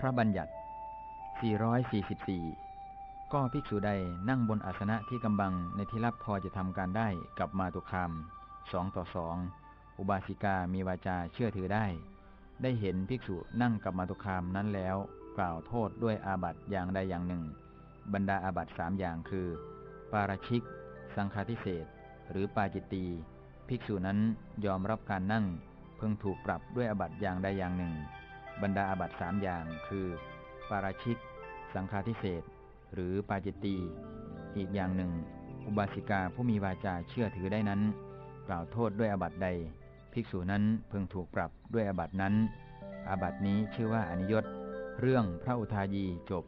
พระบัญญัติ 444 ก็ภิกษุใดนั่งบนอาสนะที่กำบังในที่รับพอจะทำการได้กับมาตุคามสองต่อสองอุบาสิกามีวาจาเชื่อถือได้ ได้เห็นภิกษุนั่งกับมาตุคามนั้นแล้ว กล่าวโทษด้วยอาบัติอย่างใดอย่างหนึ่ง บรรดาอาบัติสามอย่างคือ ปาราชิก สังฆาทิเศษหรือปาจิตตีภิกษุนั้นยอมรับการนั่งเพิ่งถูกปรับด้วยอาบัติอย่างใดอย่างหนึ่ง บรรดาอาบัติสามอย่าง คือ ปาราชิก สังฆาทิเศษหรือปาจิตตีอีกอย่างหนึ่ง อุบาสิกาผู้มีวาจาเชื่อถือได้นั้น กล่าวโทษด้วยอาบัติใด ภิกษุนั้นเพิ่งถูกปรับด้วยอาบัตินั้นอาบัตินี้ชื่อว่าอนิยตเรื่องพระอุทายีจบ